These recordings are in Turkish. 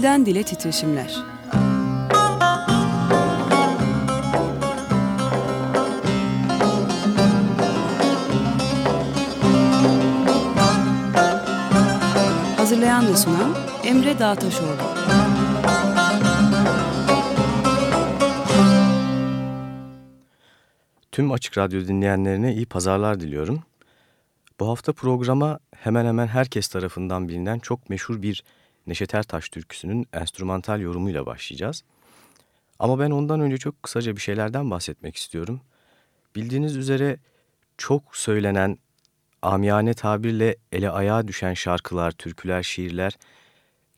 Dilden Dile Titreşimler Hazırlayan ve sunan Emre Dağtaşoğlu Tüm Açık Radyo dinleyenlerine iyi pazarlar diliyorum. Bu hafta programa hemen hemen herkes tarafından bilinen çok meşhur bir Neşet Ertaş türküsünün enstrümantal yorumuyla başlayacağız. Ama ben ondan önce çok kısaca bir şeylerden bahsetmek istiyorum. Bildiğiniz üzere çok söylenen, amiyane tabirle ele ayağa düşen şarkılar, türküler, şiirler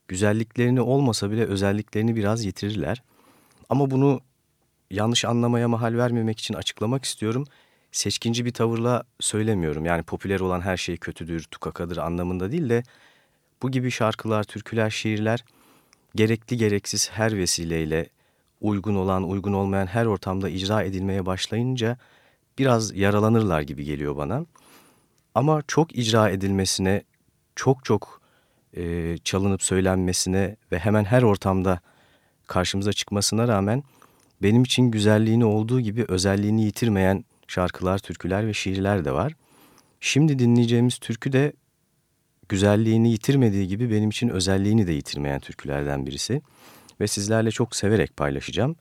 güzelliklerini olmasa bile özelliklerini biraz yitirirler. Ama bunu yanlış anlamaya mahal vermemek için açıklamak istiyorum. Seçkinci bir tavırla söylemiyorum. Yani popüler olan her şey kötüdür, tukakadır anlamında değil de bu gibi şarkılar, türküler, şiirler gerekli gereksiz her vesileyle uygun olan, uygun olmayan her ortamda icra edilmeye başlayınca biraz yaralanırlar gibi geliyor bana. Ama çok icra edilmesine, çok çok e, çalınıp söylenmesine ve hemen her ortamda karşımıza çıkmasına rağmen benim için güzelliğini olduğu gibi özelliğini yitirmeyen şarkılar, türküler ve şiirler de var. Şimdi dinleyeceğimiz türkü de güzelliğini yitirmediği gibi benim için özelliğini de yitirmeyen türkülerden birisi. Ve sizlerle çok severek paylaşacağım.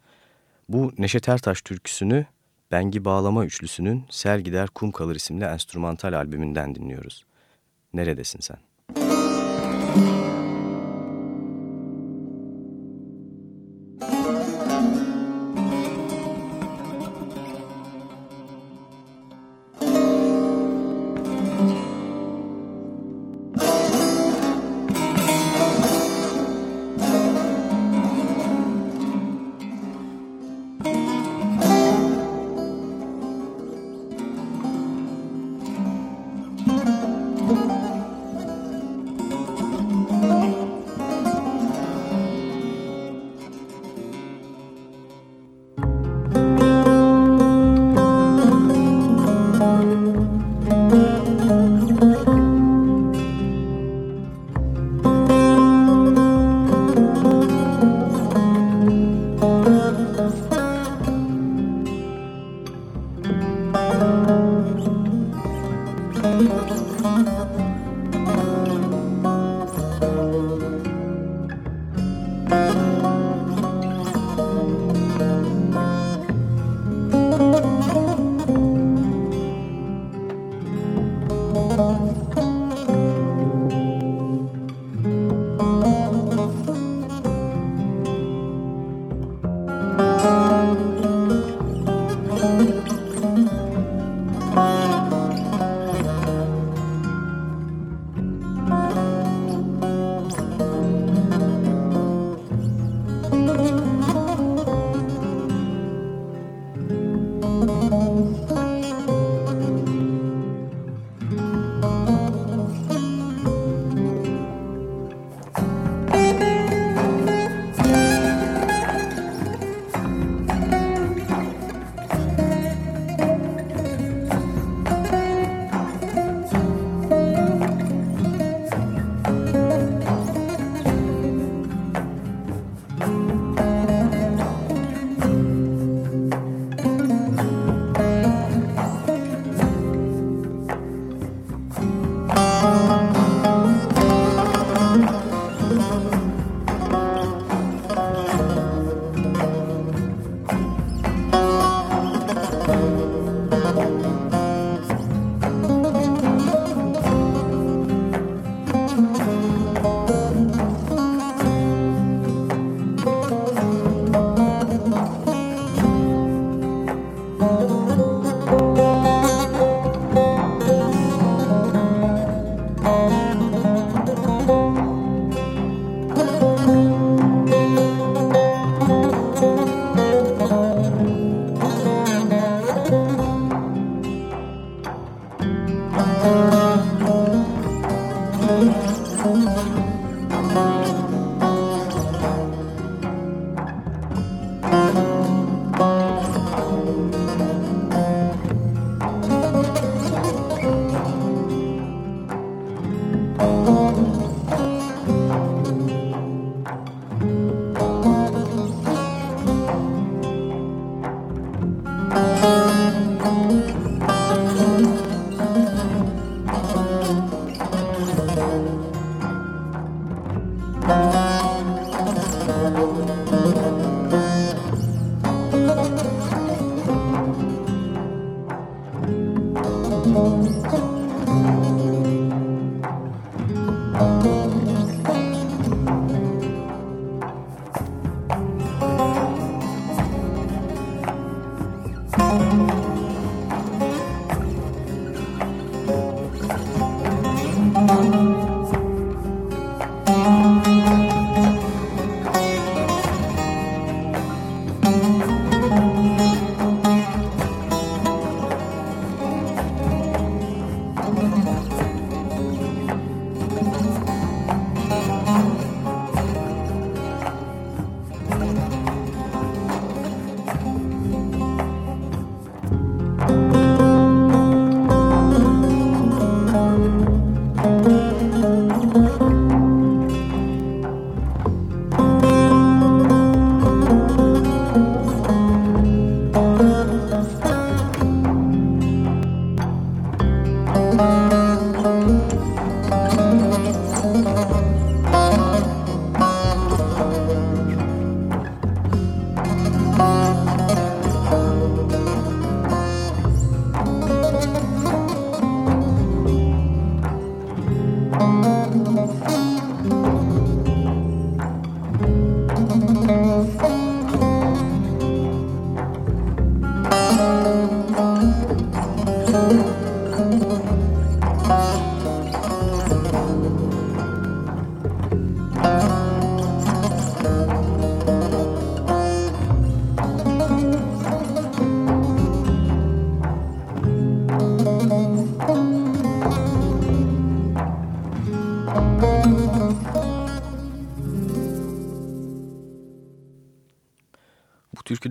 Bu Neşet Ertaş türküsünü Bengi Bağlama Üçlüsü'nün Sel Gider Kum Kalır isimli enstrümantal albümünden dinliyoruz. Neredesin sen? Müzik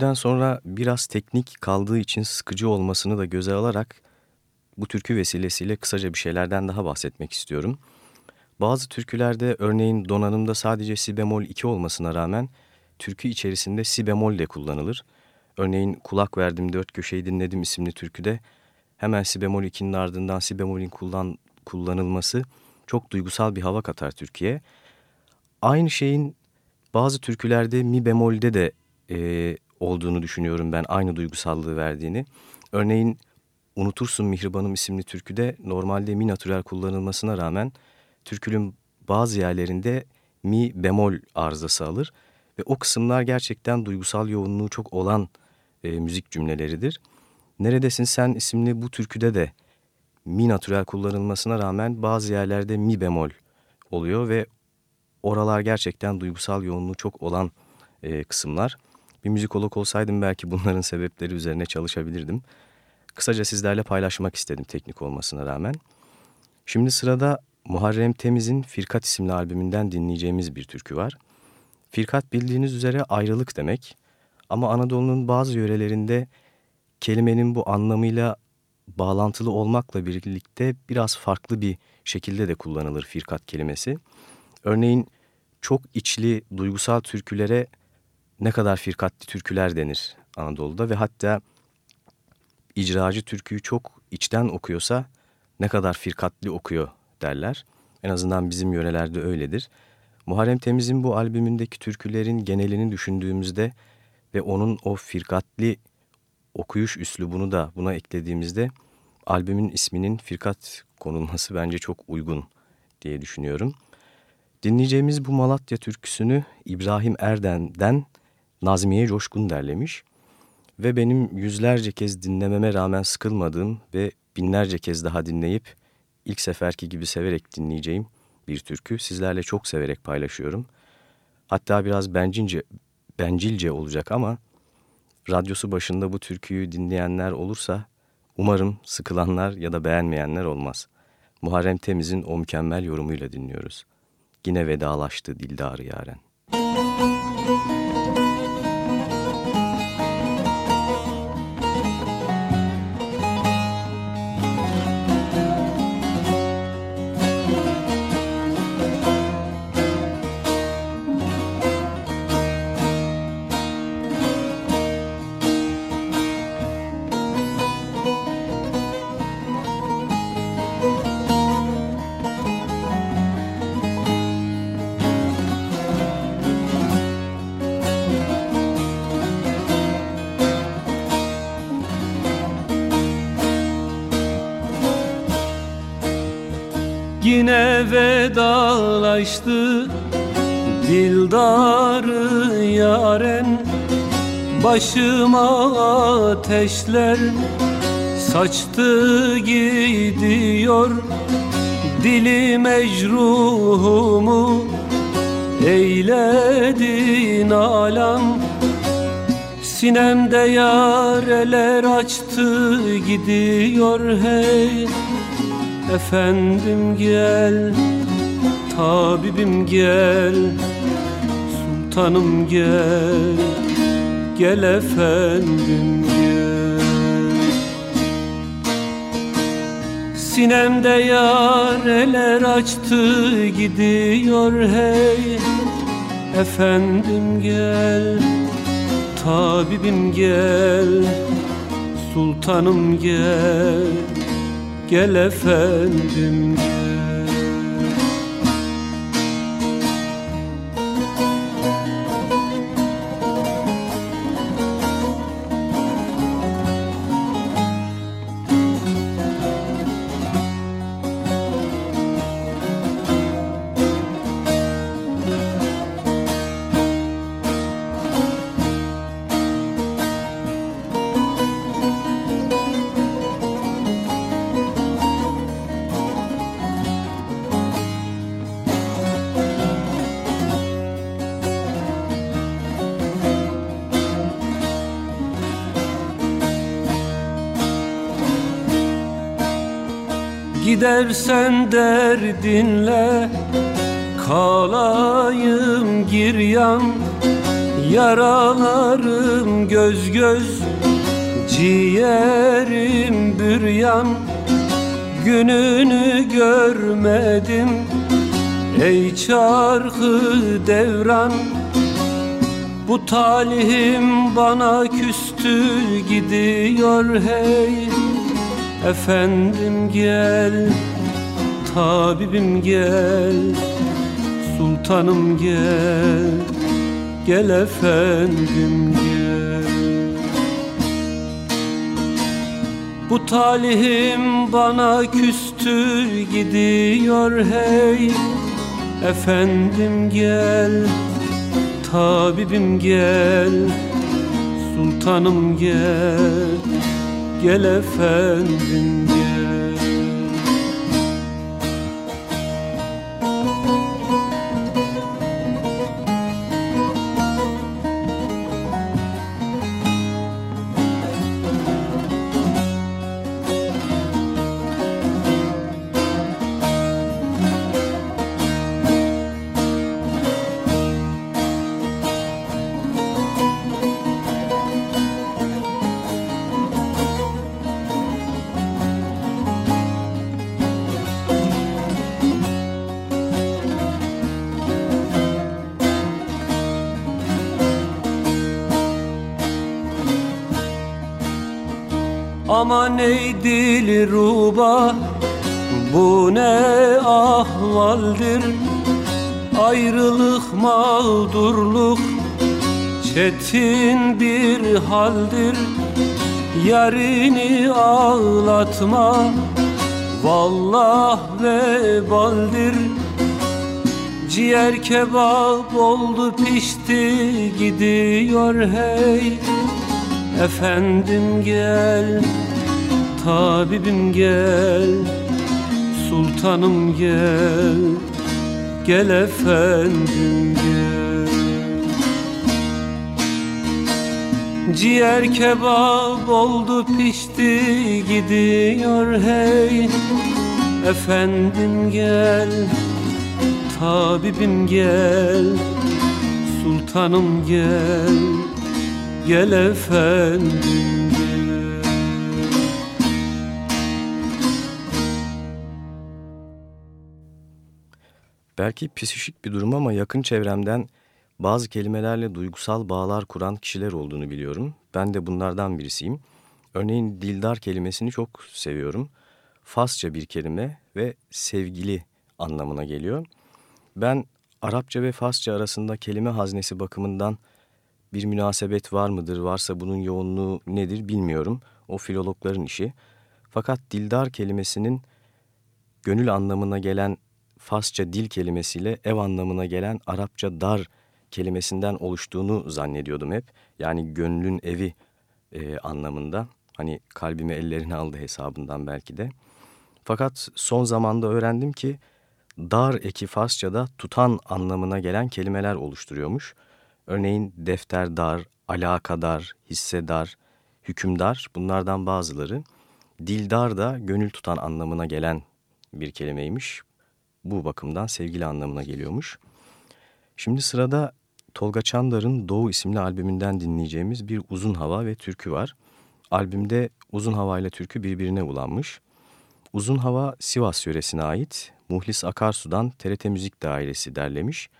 türküden sonra biraz teknik kaldığı için sıkıcı olmasını da göze alarak bu türkü vesilesiyle kısaca bir şeylerden daha bahsetmek istiyorum. Bazı türkülerde örneğin donanımda sadece si bemol 2 olmasına rağmen türkü içerisinde si bemol de kullanılır. Örneğin Kulak Verdim Dört Köşeyi Dinledim isimli türküde hemen si bemol 2'nin ardından si bemolün kullan, kullanılması çok duygusal bir hava katar Türkiye. Aynı şeyin bazı türkülerde mi bemolde de e, olduğunu düşünüyorum ben aynı duygusallığı verdiğini. Örneğin Unutursun Mihribanım isimli türküde normalde mi natürel kullanılmasına rağmen türkünün bazı yerlerinde mi bemol arızası alır ve o kısımlar gerçekten duygusal yoğunluğu çok olan e, müzik cümleleridir. Neredesin Sen isimli bu türküde de mi natürel kullanılmasına rağmen bazı yerlerde mi bemol oluyor ve oralar gerçekten duygusal yoğunluğu çok olan e, kısımlar. Bir müzikolog olsaydım belki bunların sebepleri üzerine çalışabilirdim. Kısaca sizlerle paylaşmak istedim teknik olmasına rağmen. Şimdi sırada Muharrem Temiz'in Firkat isimli albümünden dinleyeceğimiz bir türkü var. Firkat bildiğiniz üzere ayrılık demek ama Anadolu'nun bazı yörelerinde kelimenin bu anlamıyla bağlantılı olmakla birlikte biraz farklı bir şekilde de kullanılır firkat kelimesi. Örneğin çok içli, duygusal türkülere ne kadar firkatli türküler denir Anadolu'da ve hatta icracı türküyü çok içten okuyorsa ne kadar firkatli okuyor derler. En azından bizim yörelerde öyledir. Muharrem Temiz'in bu albümündeki türkülerin genelini düşündüğümüzde ve onun o firkatli okuyuş üslubunu da buna eklediğimizde albümün isminin firkat konulması bence çok uygun diye düşünüyorum. Dinleyeceğimiz bu Malatya türküsünü İbrahim Erden'den Nazmiye Coşkun derlemiş ve benim yüzlerce kez dinlememe rağmen sıkılmadığım ve binlerce kez daha dinleyip ilk seferki gibi severek dinleyeceğim bir türkü sizlerle çok severek paylaşıyorum. Hatta biraz bencince, bencilce olacak ama radyosu başında bu türküyü dinleyenler olursa umarım sıkılanlar ya da beğenmeyenler olmaz. Muharrem Temiz'in o mükemmel yorumuyla dinliyoruz. Yine vedalaştı Dildarı Yaren. Müzik Yine vedalaştı Dildarı yaren. Başıma ateşler Saçtı gidiyor. Dili mecruhumu eyledin alam. Sinemde yareler açtı gidiyor hey Efendim gel, tabibim gel Sultanım gel, gel efendim gel. Sinemde yareler açtı gidiyor hey. Efendim gel, tabibim gel Sultanım gel, gel efendim Gidersen derdinle kalayım giryan Yaralarım göz göz ciğerim büryan Gününü görmedim ey çarkı devran. Bu talihim bana küstü gidiyor hey Efendim gel, tabibim gel Sultanım gel, gel efendim gel. Bu talihim bana küstü gidiyor hey. Efendim gel, tabibim gel Sultanım gel gel efendim Aman ey dili ruba Bu ne ahvaldir? Ayrılık mağdurluk Çetin bir haldir. Yarini ağlatma Vallah vebaldir. Ciğer kebap oldu pişti gidiyor hey. Efendim gel, tabibim gel Sultanım gel, gel efendim gel. Ciğer kebap oldu pişti gidiyor hey. Efendim gel, tabibim gel Sultanım gel gel efendim Belki psişik bir durum ama yakın çevremden bazı kelimelerle duygusal bağlar kuran kişiler olduğunu biliyorum. Ben de bunlardan birisiyim. Örneğin dildar kelimesini çok seviyorum. Fasça bir kelime ve sevgili anlamına geliyor. Ben Arapça ve Farsça arasında kelime haznesi bakımından bir münasebet var mıdır, varsa bunun yoğunluğu nedir bilmiyorum. O filologların işi. Fakat dildar kelimesinin gönül anlamına gelen Farsça dil kelimesiyle ev anlamına gelen Arapça dar kelimesinden oluştuğunu zannediyordum hep. Yani gönlün evi e, anlamında. Hani kalbimi ellerine aldı hesabından belki de. Fakat son zamanda öğrendim ki dar eki Farsça'da tutan anlamına gelen kelimeler oluşturuyormuş. Örneğin defterdar, alakadar, hissedar, hükümdar bunlardan bazıları. Dildar da gönül tutan anlamına gelen bir kelimeymiş. Bu bakımdan sevgili anlamına geliyormuş. Şimdi sırada Tolga Çandar'ın Doğu isimli albümünden dinleyeceğimiz bir uzun hava ve türkü var. Albümde uzun hava ile türkü birbirine ulanmış. Uzun hava Sivas yöresine ait. Muhlis Akarsu'dan TRT Müzik Dairesi derlemiş.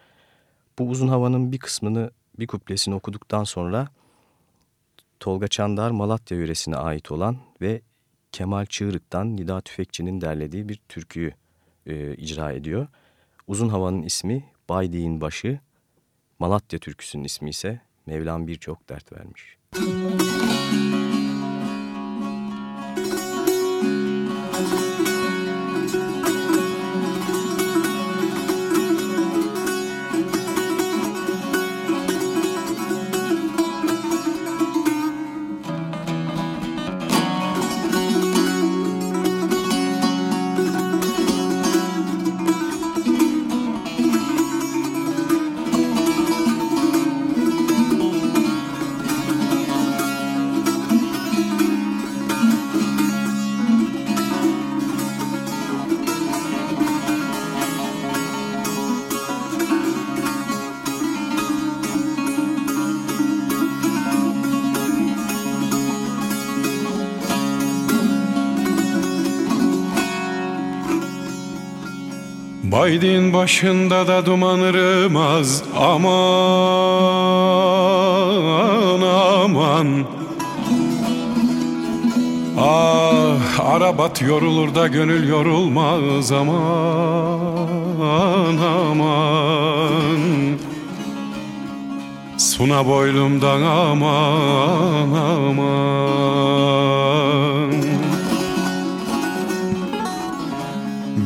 Bu uzun havanın bir kısmını, bir kuplesini okuduktan sonra Tolga Çandar Malatya yöresine ait olan ve Kemal Çığırık'tan Nida Tüfekçi'nin derlediği bir türküyü e, icra ediyor. Uzun havanın ismi Baydiğin Başı, Malatya türküsünün ismi ise Mevlam birçok dert vermiş. Müzik Aydın başında da duman ırmaz Aman aman. Ah arabat yorulur da gönül yorulmaz aman aman. Suna boylumdan aman aman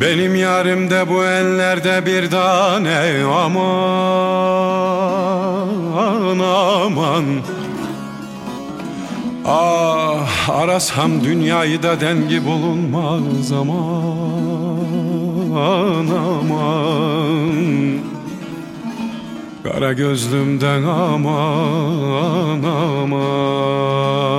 Benim yarimde bu ellerde bir tane aman aman. Ah arasam dünyayı da dengi bulunmaz aman aman. Kara gözlümden aman aman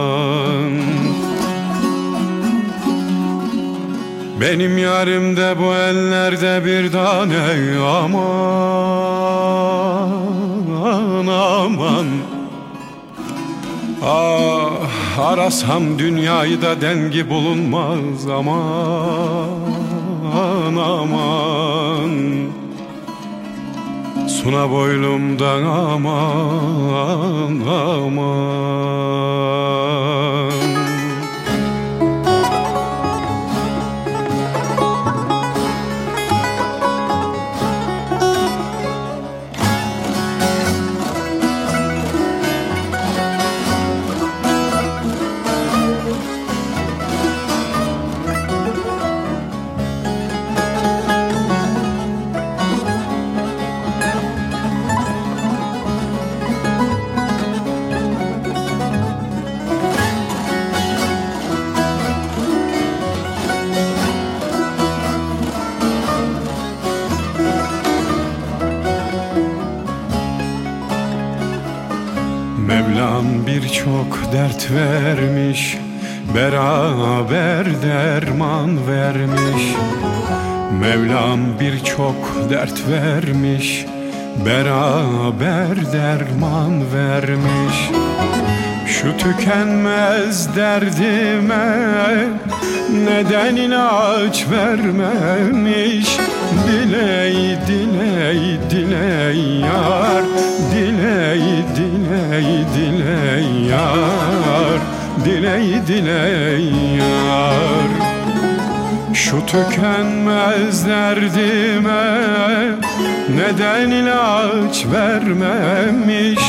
Benim yarimde bu ellerde bir tane aman aman. Ah arasam dünyayı da dengi bulunmaz aman aman. Suna boylumdan aman aman dert vermiş Beraber derman vermiş. Mevlam birçok dert vermiş Beraber derman vermiş. Şu tükenmez derdime Neden ilaç vermemiş? Diley diley diley yar Diley diley diley yar Diley diley yar. Şu tükenmez derdime Neden ilaç vermemiş?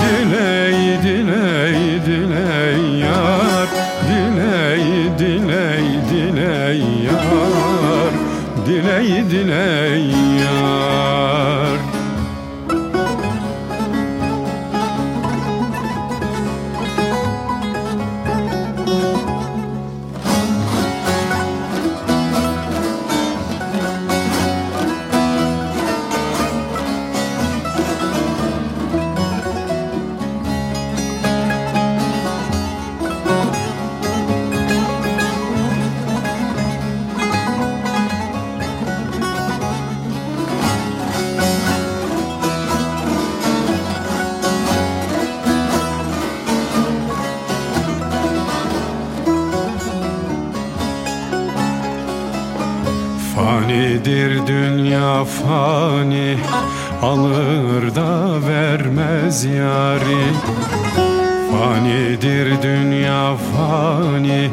Diley diley diley yar Diley diley diley yar Diley diley yar fani Alır da vermez yari. Fanidir dünya fani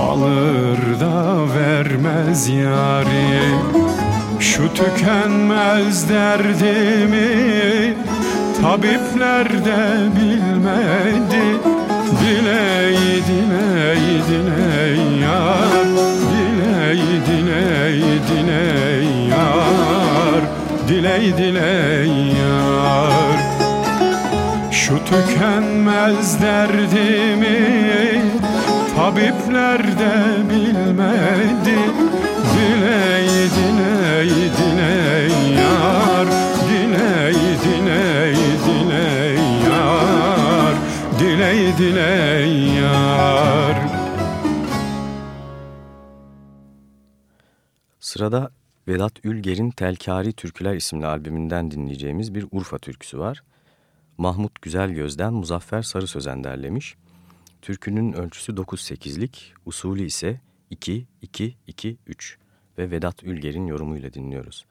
Alır da vermez yari. Şu tükenmez derdimi Tabipler de bilmedi. Diley diley diley yar Diley diley diley Diley diley yar. Şu tükenmez derdimi Tabipler de bilmedi. Diley diley diley yar. Diley diley diley yar. Diley diley yar. Sırada Vedat Ülger'in Telkari Türküler isimli albümünden dinleyeceğimiz bir Urfa türküsü var. Mahmut Güzelgöz'den Muzaffer Sarı Sözen derlemiş. Türkünün ölçüsü 9-8'lik, usulü ise 2-2-2-3 ve Vedat Ülger'in yorumuyla dinliyoruz.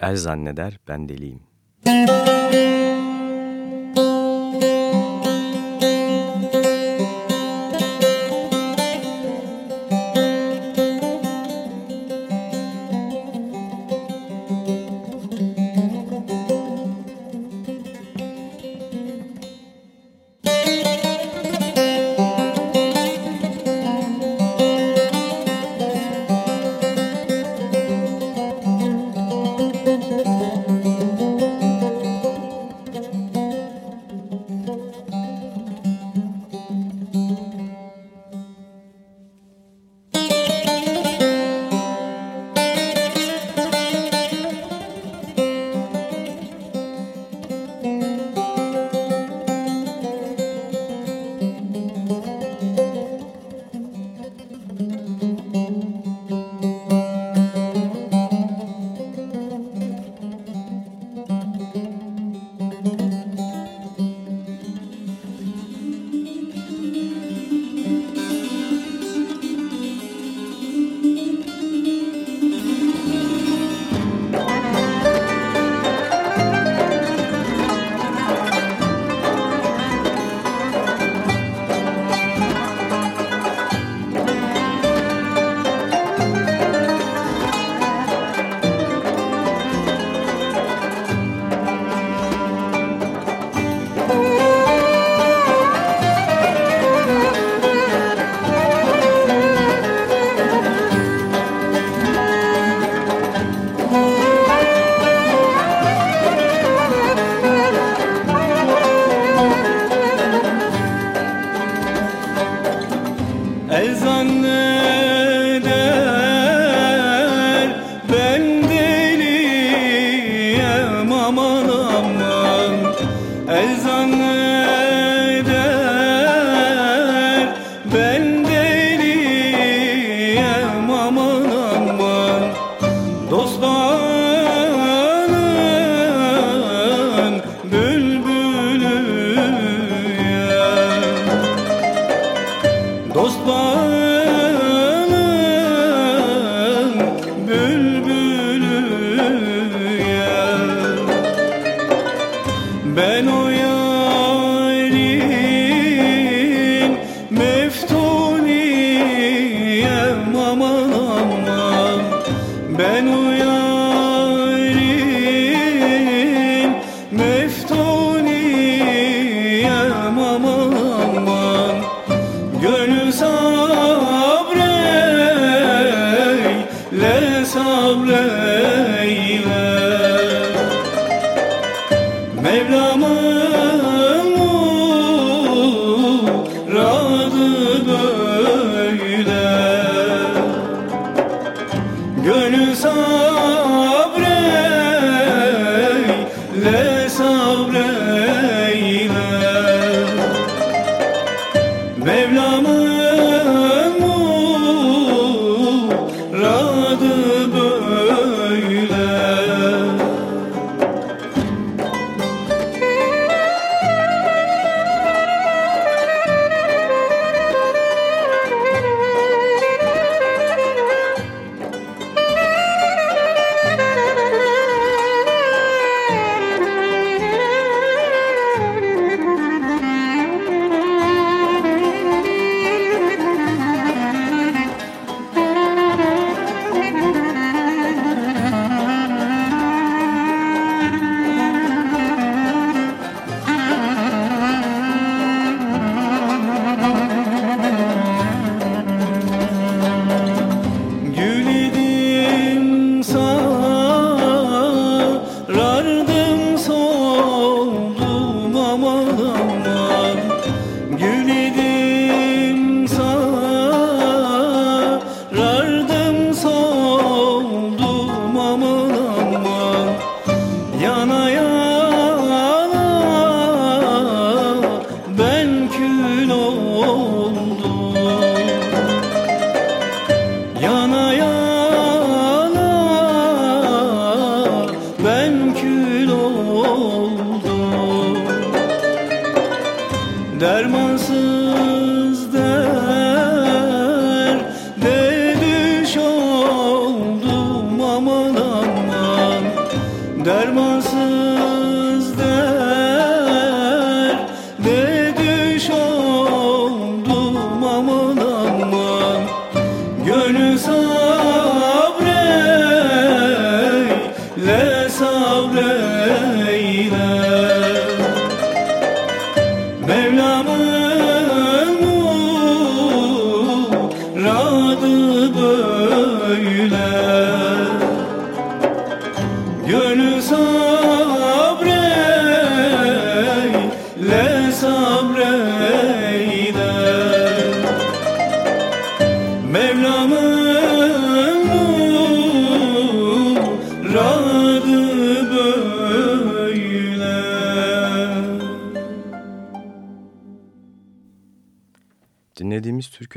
El zanneder ben deliyim. Müzik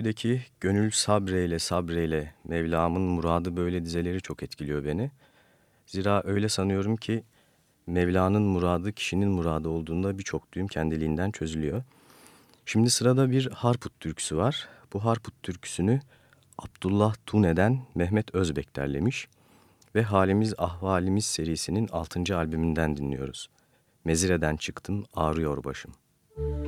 türküdeki gönül sabreyle sabreyle Mevlam'ın muradı böyle dizeleri çok etkiliyor beni. Zira öyle sanıyorum ki Mevla'nın muradı kişinin muradı olduğunda birçok düğüm kendiliğinden çözülüyor. Şimdi sırada bir Harput türküsü var. Bu Harput türküsünü Abdullah Tune'den Mehmet Özbek derlemiş ve Halimiz Ahvalimiz serisinin 6. albümünden dinliyoruz. Mezire'den çıktım ağrıyor başım. Sırada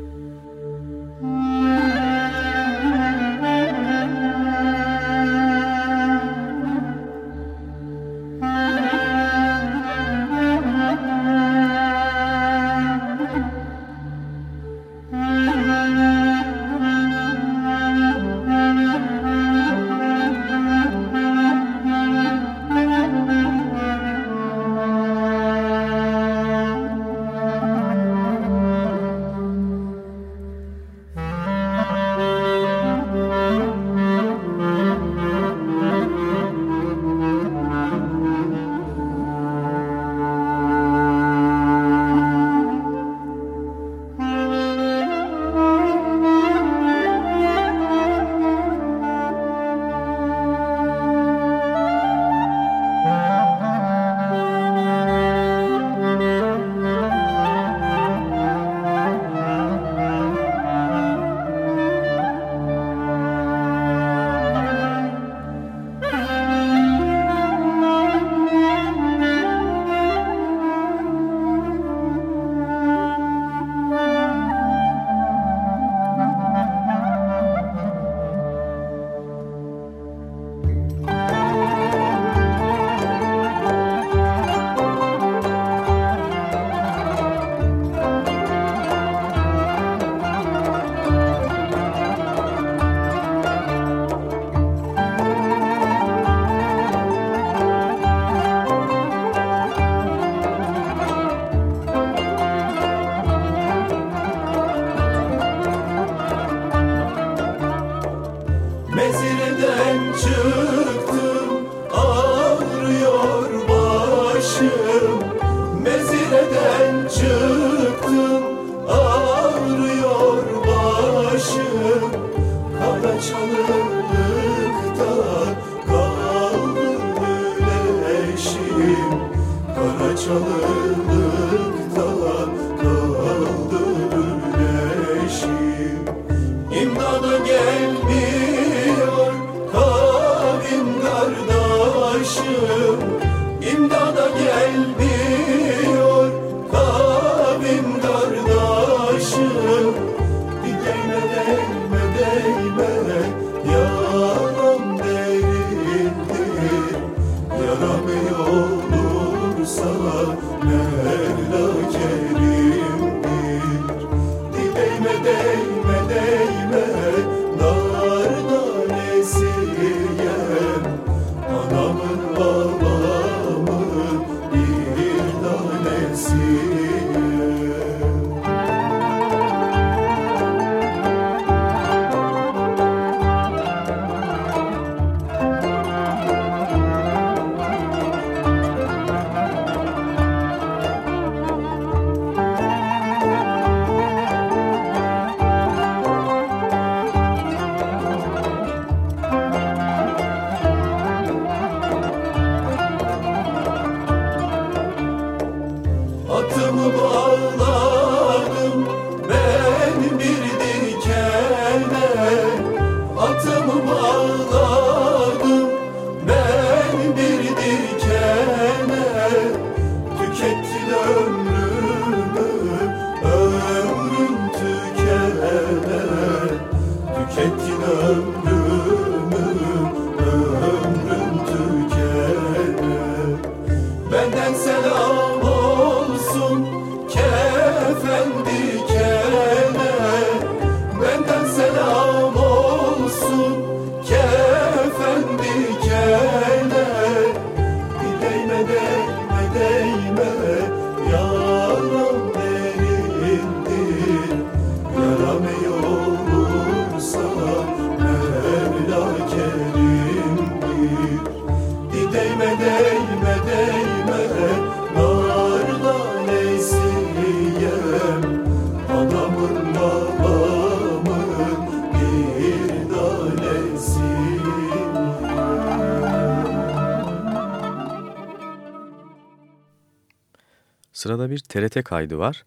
TRT kaydı var.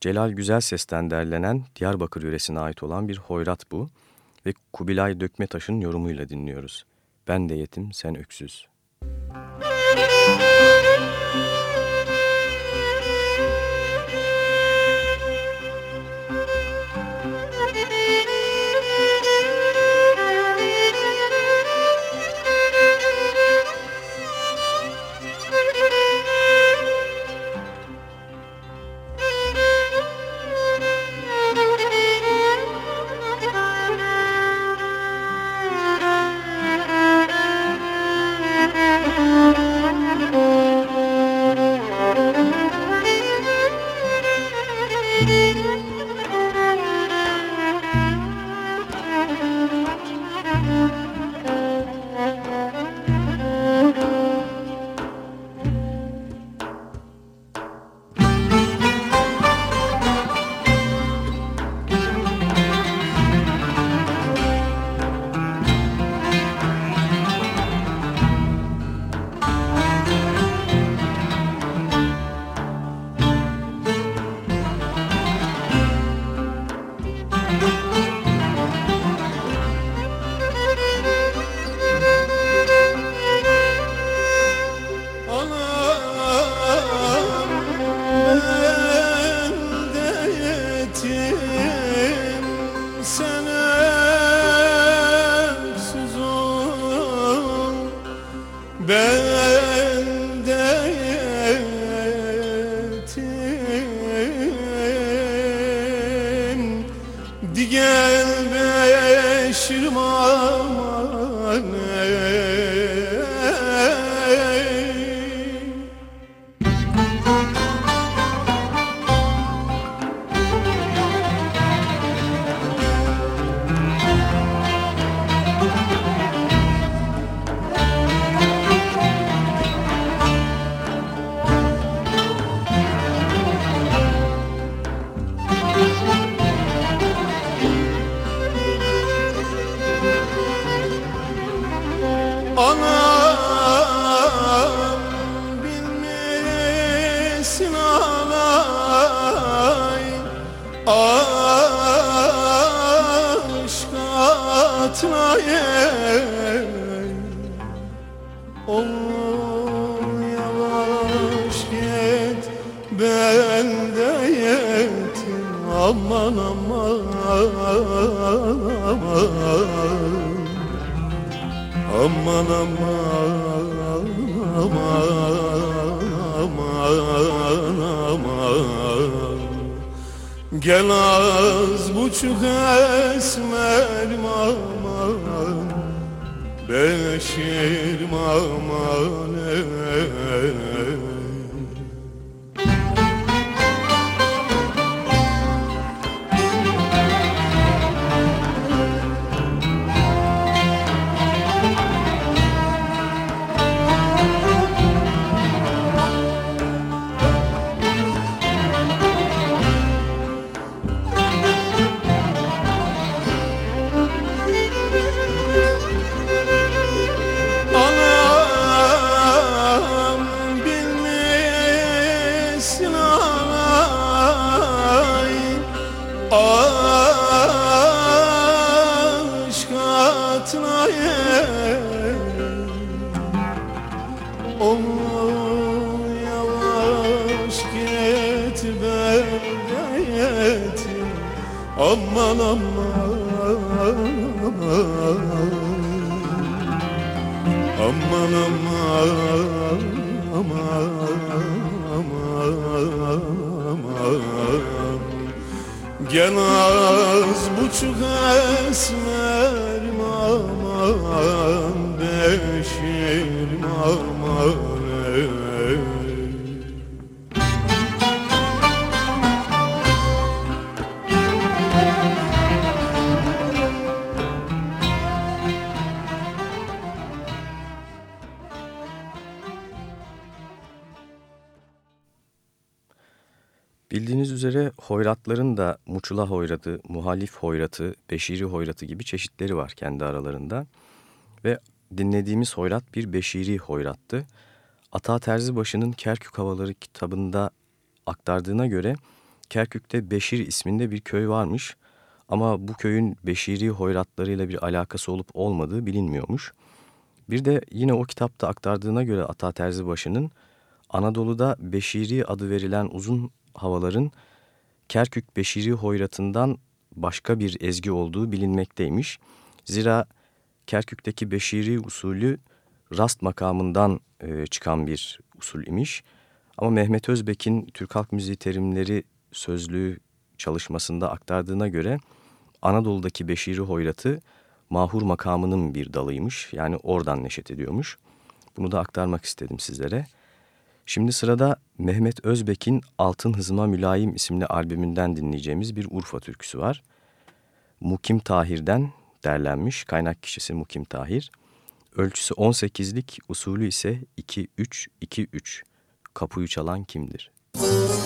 Celal Güzel Ses'ten derlenen Diyarbakır yöresine ait olan bir hoyrat bu ve Kubilay Dökmetaş'ın yorumuyla dinliyoruz. Ben de yetim, sen öksüz. Müzik Gel muçula hoyratı, muhalif hoyratı, beşiri hoyratı gibi çeşitleri var kendi aralarında. Ve dinlediğimiz hoyrat bir beşiri hoyrattı. Ata Terzibaşı'nın Kerkük Havaları kitabında aktardığına göre Kerkük'te Beşir isminde bir köy varmış. Ama bu köyün beşiri hoyratlarıyla bir alakası olup olmadığı bilinmiyormuş. Bir de yine o kitapta aktardığına göre Ata Terzibaşı'nın Anadolu'da Beşiri adı verilen uzun havaların Kerkük Beşiri hoyratından başka bir ezgi olduğu bilinmekteymiş. Zira Kerkük'teki Beşiri usulü rast makamından e, çıkan bir usul imiş. Ama Mehmet Özbek'in Türk Halk Müziği Terimleri Sözlüğü çalışmasında aktardığına göre Anadolu'daki Beşiri hoyratı mahur makamının bir dalıymış. Yani oradan neşet ediyormuş. Bunu da aktarmak istedim sizlere. Şimdi sırada Mehmet Özbek'in Altın Hızıma Mülayim isimli albümünden dinleyeceğimiz bir Urfa türküsü var. Mukim Tahir'den derlenmiş. Kaynak kişisi Mukim Tahir. Ölçüsü 18'lik, usulü ise 2-3-2-3. Kapıyı çalan kimdir? Müzik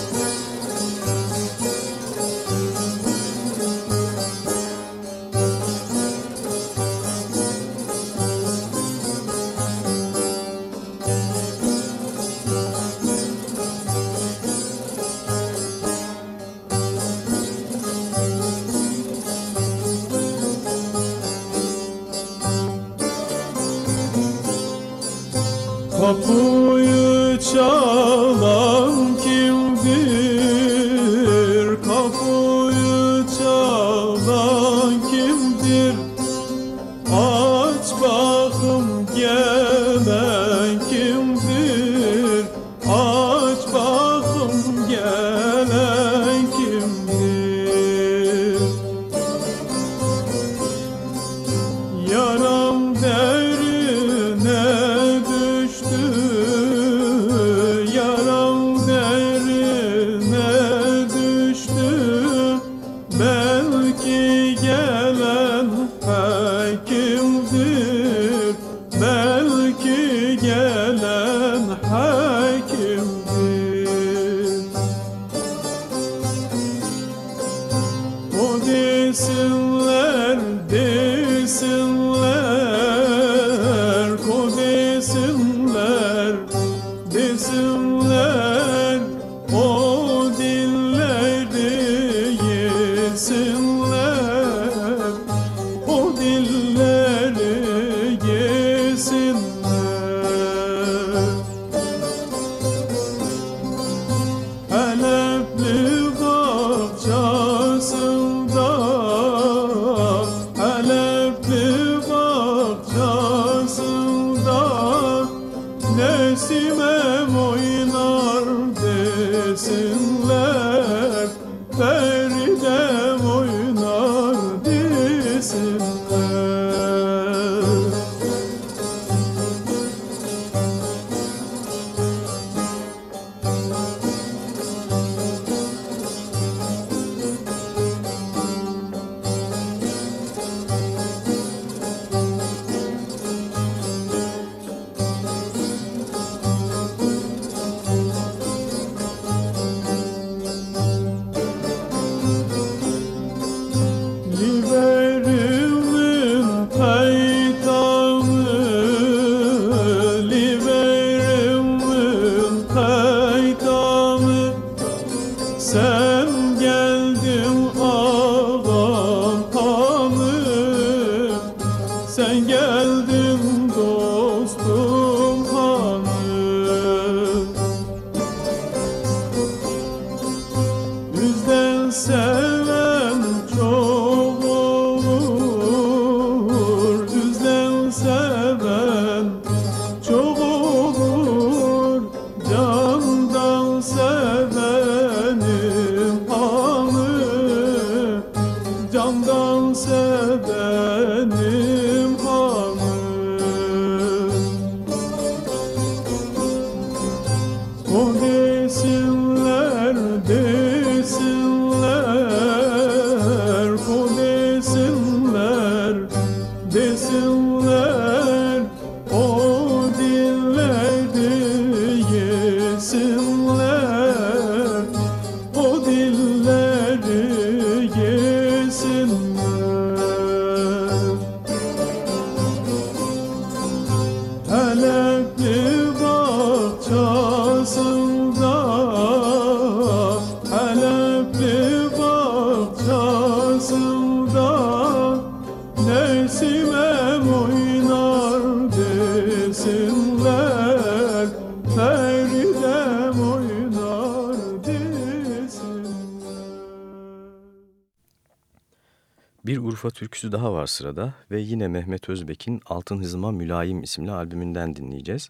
Urfa türküsü daha var sırada ve yine Mehmet Özbek'in Altın Hızıma Mülayim isimli albümünden dinleyeceğiz.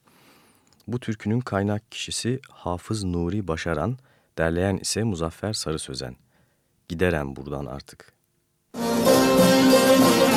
Bu türkünün kaynak kişisi Hafız Nuri Başaran, derleyen ise Muzaffer Sarı Sözen. Giderem buradan artık. Programın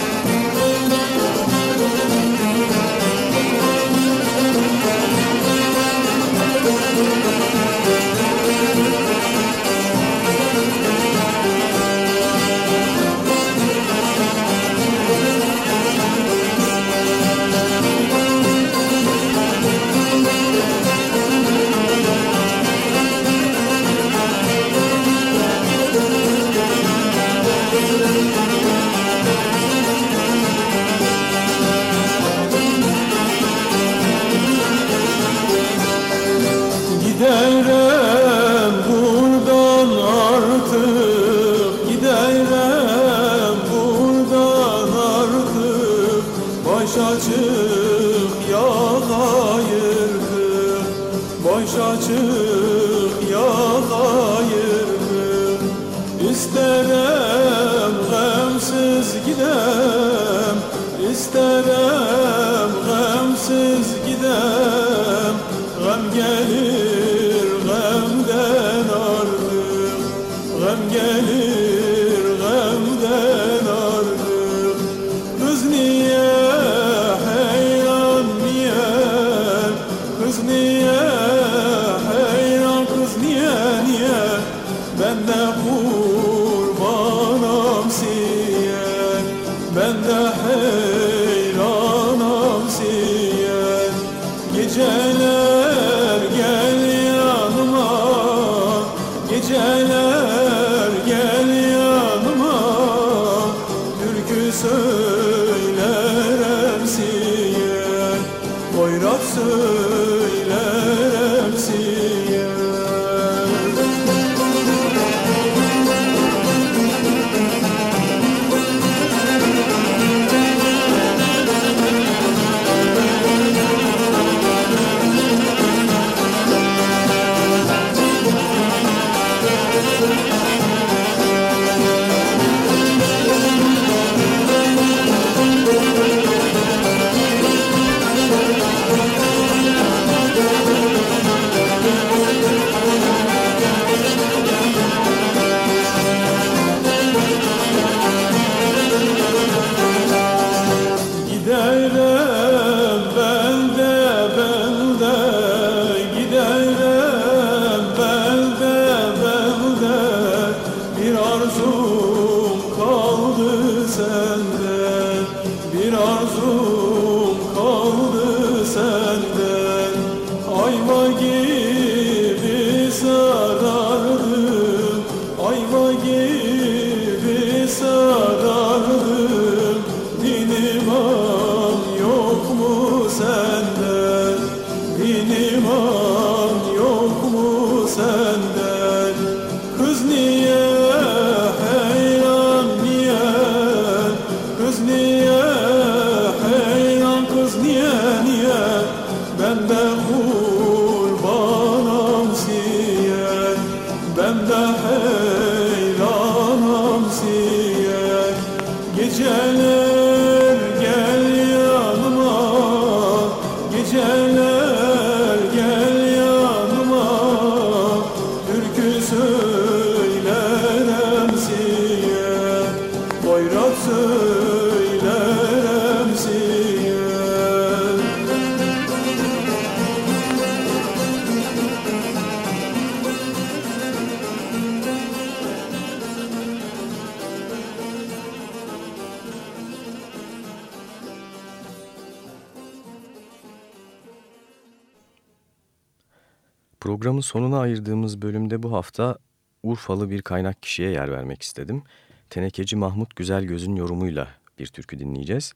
ayırdığımız bölümde bu hafta Urfalı bir kaynak kişiye yer vermek istedim. Tenekeci Mahmut Güzelgöz'ün yorumuyla bir türkü dinleyeceğiz.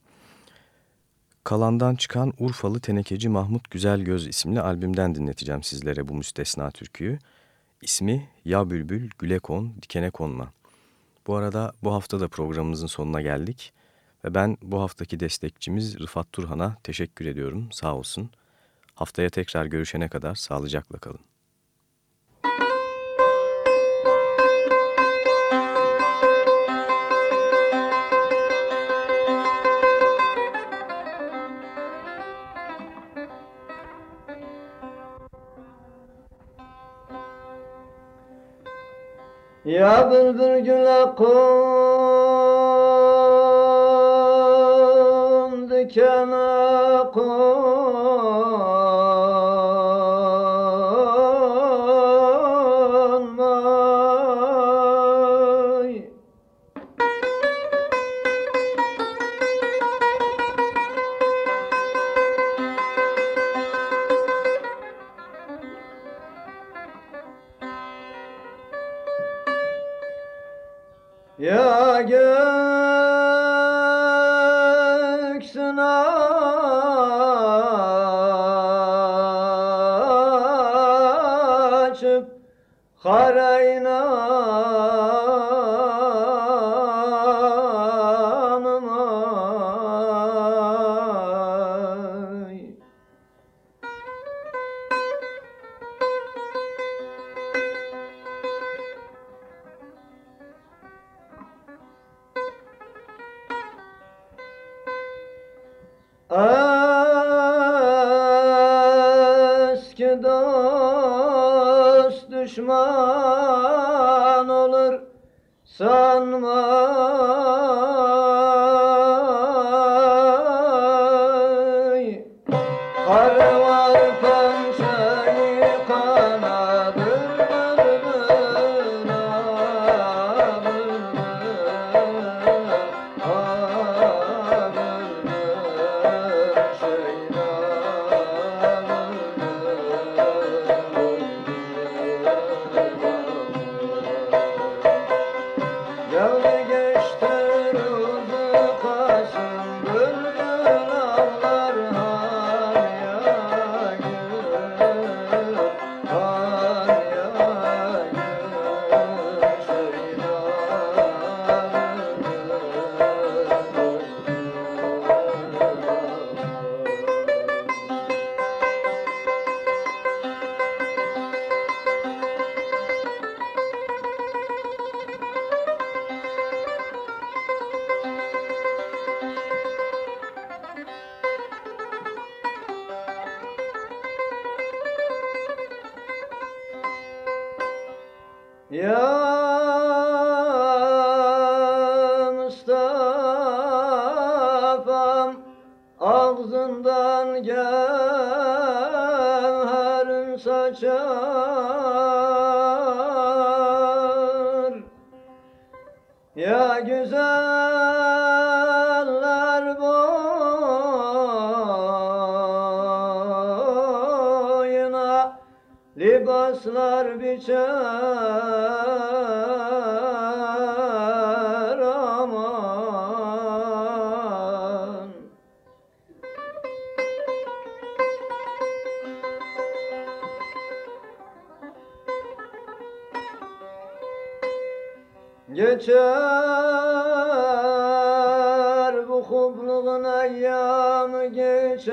Kalandan çıkan Urfalı Tenekeci Mahmut Güzelgöz isimli albümden dinleteceğim sizlere bu müstesna türküyü. İsmi Ya Bülbül Güle Kon Dikene Konma. Bu arada bu hafta da programımızın sonuna geldik ve ben bu haftaki destekçimiz Rıfat Turhan'a teşekkür ediyorum. Sağ olsun. Haftaya tekrar görüşene kadar sağlıcakla kalın. Ya bülbül güle kon Geçer bu hubluğun eyyamı geçer